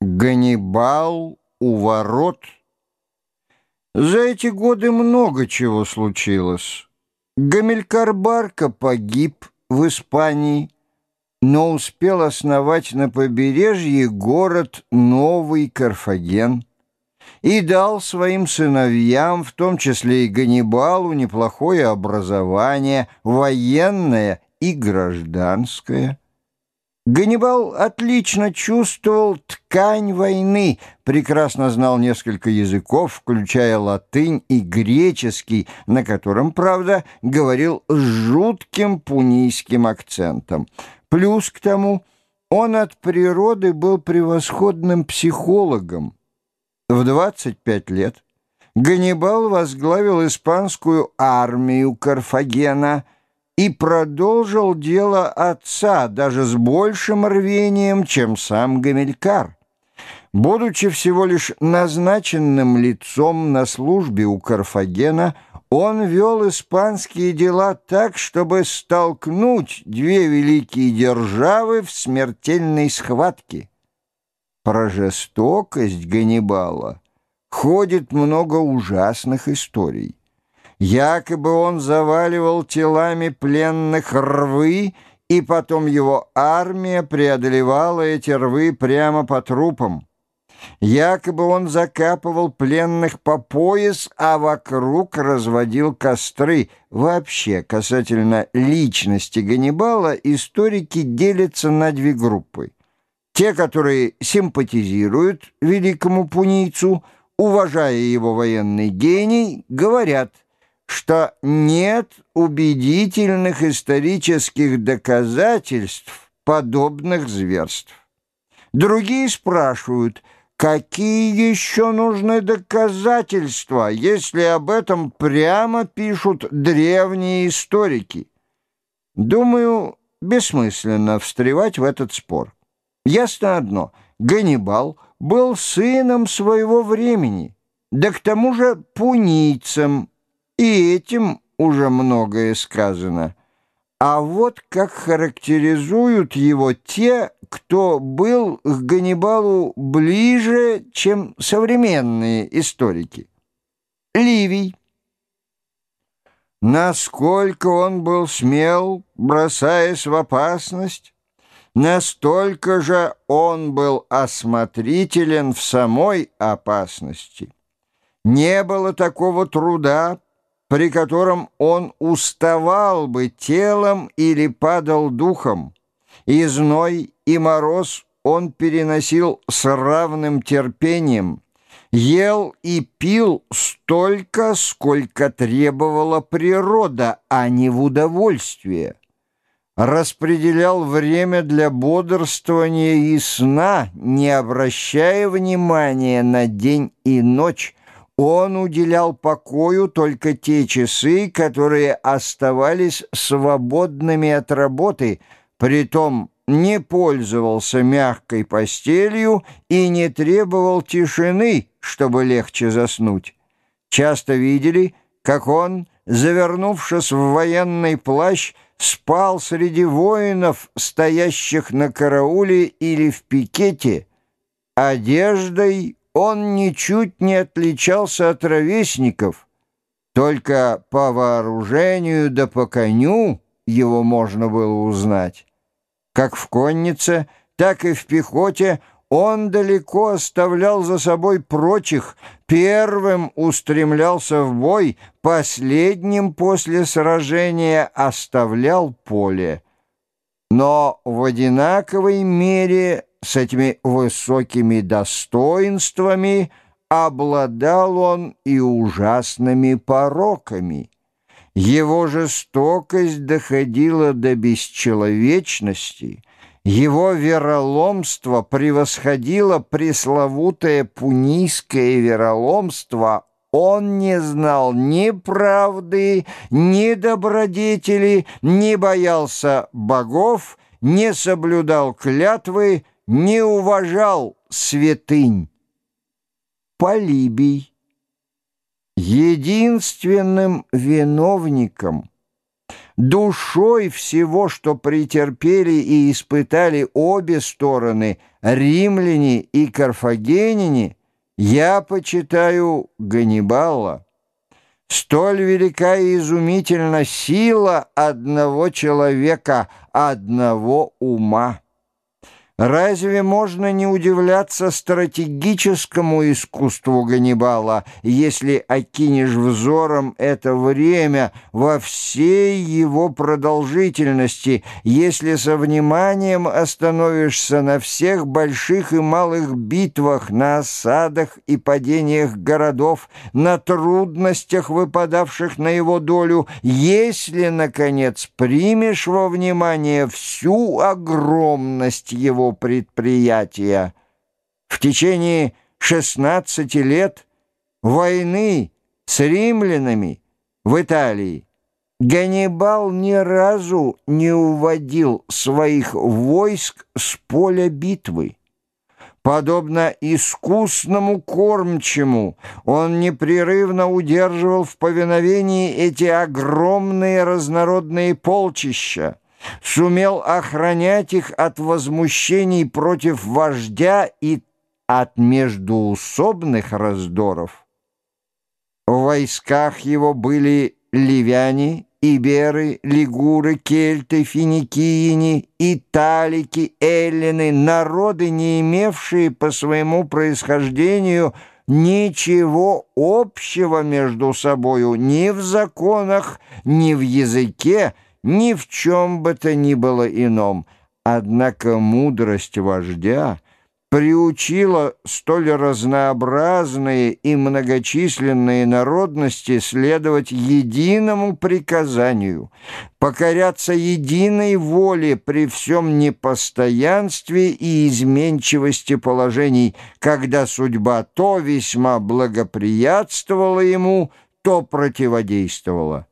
Ганнибал у ворот. За эти годы много чего случилось. Гамилькар Барка погиб в Испании, но успел основать на побережье город Новый Карфаген и дал своим сыновьям, в том числе и Ганнибалу, неплохое образование, военное и гражданское – Ганнибал отлично чувствовал ткань войны, прекрасно знал несколько языков, включая латынь и греческий, на котором, правда, говорил с жутким пунийским акцентом. Плюс к тому, он от природы был превосходным психологом. В 25 лет Ганнибал возглавил испанскую армию Карфагена – и продолжил дело отца даже с большим рвением, чем сам Гамилькар. Будучи всего лишь назначенным лицом на службе у Карфагена, он вел испанские дела так, чтобы столкнуть две великие державы в смертельной схватке. Про жестокость Ганнибала ходит много ужасных историй. Якобы он заваливал телами пленных рвы, и потом его армия преодолевала эти рвы прямо по трупам. Якобы он закапывал пленных по пояс, а вокруг разводил костры. Вообще, касательно личности Ганнибала, историки делятся на две группы. Те, которые симпатизируют великому пунийцу, уважая его военный гений, говорят – что нет убедительных исторических доказательств подобных зверств. Другие спрашивают, какие еще нужны доказательства, если об этом прямо пишут древние историки? Думаю, бессмысленно встревать в этот спор. Ясно одно, Ганнибал был сыном своего времени, да к тому же пунийцем, и этим уже многое сказано. А вот как характеризуют его те, кто был к Ганнибалу ближе, чем современные историки. Ливий. Насколько он был смел, бросаясь в опасность, настолько же он был осмотрителен в самой опасности. Не было такого труда, при котором он уставал бы телом или падал духом. И зной, и мороз он переносил с равным терпением, ел и пил столько, сколько требовала природа, а не в удовольствие. Распределял время для бодрствования и сна, не обращая внимания на день и ночь, он уделял покою только те часы, которые оставались свободными от работы, притом не пользовался мягкой постелью и не требовал тишины, чтобы легче заснуть. Часто видели, как он, завернувшись в военный плащ, спал среди воинов, стоящих на карауле или в пикете. Одеждой он ничуть не отличался от ровесников, только по вооружению да по коню его можно было узнать. Как в коннице, так и в пехоте он далеко оставлял за собой прочих, первым устремлялся в бой, последним после сражения оставлял поле. Но в одинаковой мере с этими высокими достоинствами обладал он и ужасными пороками. Его жестокость доходила до бесчеловечности, его вероломство превосходило пресловутое пунийское вероломство он не знал ни правды, ни добродетели, не боялся богов, не соблюдал клятвы, не уважал святынь. Полибий. Единственным виновником, душой всего, что претерпели и испытали обе стороны, римляне и карфагенине, я почитаю Ганнибала. Столь велика и изумительна сила одного человека, одного ума. Разве можно не удивляться стратегическому искусству Ганнибала, если окинешь взором это время во всей его продолжительности, если со вниманием остановишься на всех больших и малых битвах, на осадах и падениях городов, на трудностях, выпадавших на его долю, если, наконец, примешь во внимание всю огромность его предприятия. В течение 16 лет войны с римлянами в Италии Ганнибал ни разу не уводил своих войск с поля битвы. Подобно искусному кормчему, он непрерывно удерживал в повиновении эти огромные разнородные полчища, сумел охранять их от возмущений против вождя и от междуусобных раздоров. В войсках его были ливяне, иберы, лигуры, кельты, финикийни, италики, эллины, народы, не имевшие по своему происхождению ничего общего между собою ни в законах, ни в языке, ни в чем бы то ни было ином. Однако мудрость вождя приучила столь разнообразные и многочисленные народности следовать единому приказанию, покоряться единой воле при всем непостоянстве и изменчивости положений, когда судьба то весьма благоприятствовала ему, то противодействовала.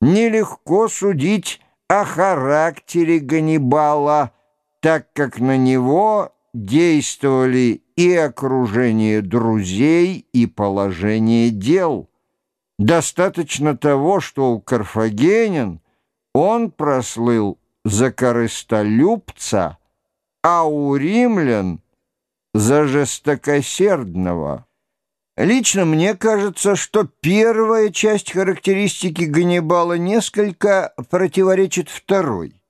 Нелегко судить о характере Ганнибала, так как на него действовали и окружение друзей, и положение дел. Достаточно того, что у карфагенян он прослыл за корыстолюбца, а у римлян — за жестокосердного. Лично мне кажется, что первая часть характеристики Ганнибала несколько противоречит второй.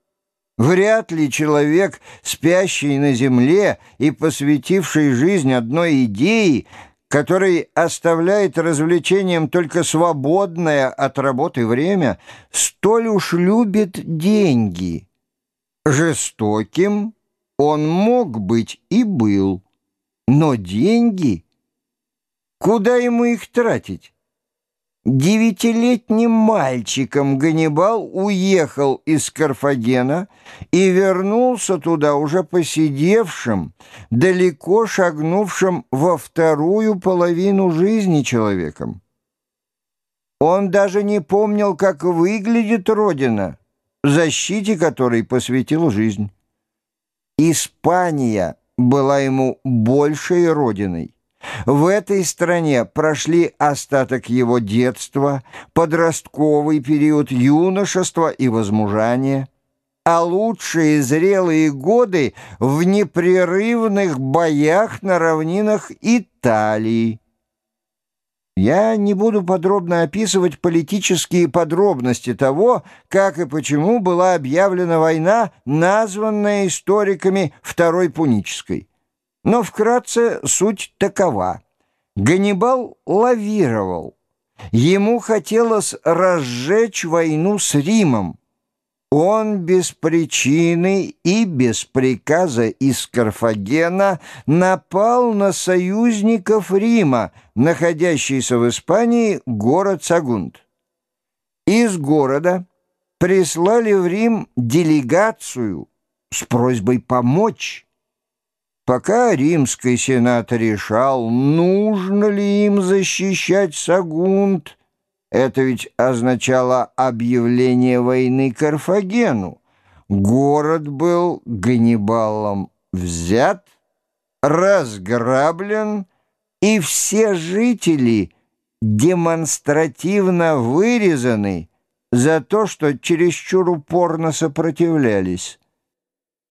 Вряд ли человек, спящий на земле и посвятивший жизнь одной идее, который оставляет развлечением только свободное от работы время, столь уж любит деньги. Жестоким он мог быть и был, но деньги — Куда ему их тратить? Девятилетним мальчиком Ганнибал уехал из Карфагена и вернулся туда уже посидевшим, далеко шагнувшим во вторую половину жизни человеком. Он даже не помнил, как выглядит Родина, защите которой посвятил жизнь. Испания была ему большей Родиной. В этой стране прошли остаток его детства, подростковый период юношества и возмужания, а лучшие зрелые годы в непрерывных боях на равнинах Италии. Я не буду подробно описывать политические подробности того, как и почему была объявлена война, названная историками Второй Пунической. Но вкратце суть такова. Ганнибал лавировал. Ему хотелось разжечь войну с Римом. Он без причины и без приказа из Карфагена напал на союзников Рима, находящийся в Испании город Сагунт. Из города прислали в Рим делегацию с просьбой помочь Пока римский сенат решал, нужно ли им защищать Сагунт, это ведь означало объявление войны Карфагену. Город был Ганнибалом взят, разграблен, и все жители демонстративно вырезаны за то, что чересчур упорно сопротивлялись.